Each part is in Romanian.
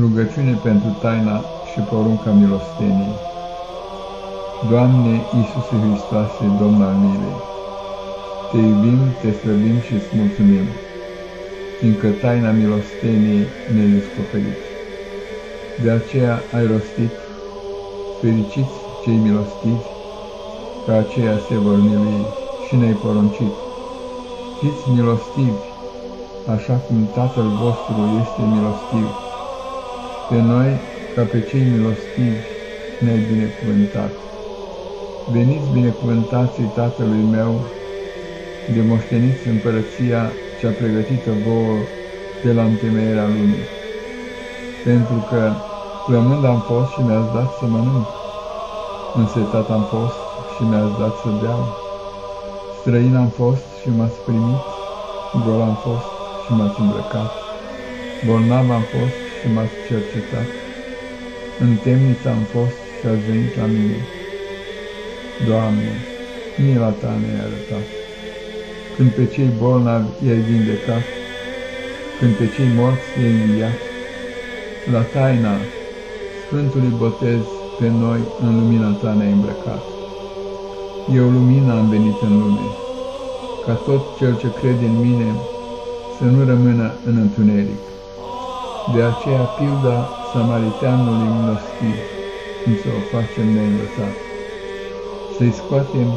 Rugăciune pentru taina și porunca milosteniei. Doamne Iisuse Hristoase, Domn al milei, Te iubim, Te slăbim și îți mulțumim, fiindcă taina milosteniei ne-ai descoperit. De aceea ai rostit, fericiți cei milostivi, că aceia se vor milui și ne-ai poruncit. Fiți milostivi, așa cum Tatăl vostru este milostiv pe noi, ca pe cei milostivi, ne-ai binecuvântat. Veniți binecuvântații Tatălui meu, de moșteniți împărăția cea pregătită vouă de la întemeierea lumii. Pentru că plămând am fost și mi-ați dat să mănânc, însetat am fost și mi-ați dat să beau, străin am fost și m-ați primit, gol am fost și m-ați îmbrăcat, bolnav am fost și m-ați cercetat. În temniță am fost și ați venit la mine. Doamne, mila Ta ne-ai arătat. Când pe cei bolnavi i-ai vindecat, când pe cei morți i-ai înviat, la taina Sfântului Botez pe noi în lumina Ta ne-ai îmbrăcat. Eu lumina am venit în lume, ca tot cel ce crede în mine să nu rămână în întuneric. De aceea pilda samariteanului milostiv, cum să o facem neînvățat, să-i scoatem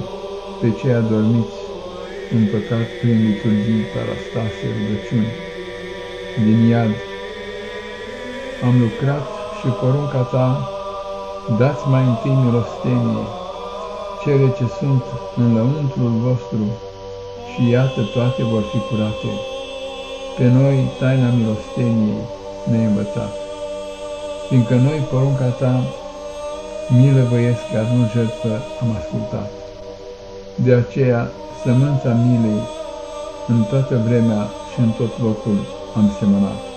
pe cei adormiți în păcat prin liturgii, parastase, rugăciuni, din iad. Am lucrat și porunca ta, dați mai întâi milostenie, cele ce sunt în lăuntrul vostru, și iată toate vor fi curate. Pe noi taina milosteniei, ne-ai învățat. Fiindcă noi, porunca ta, milă voiesc, iar nu jertfă, am ascultat. De aceea, sămânța milei, în toată vremea și în tot locul am semănat.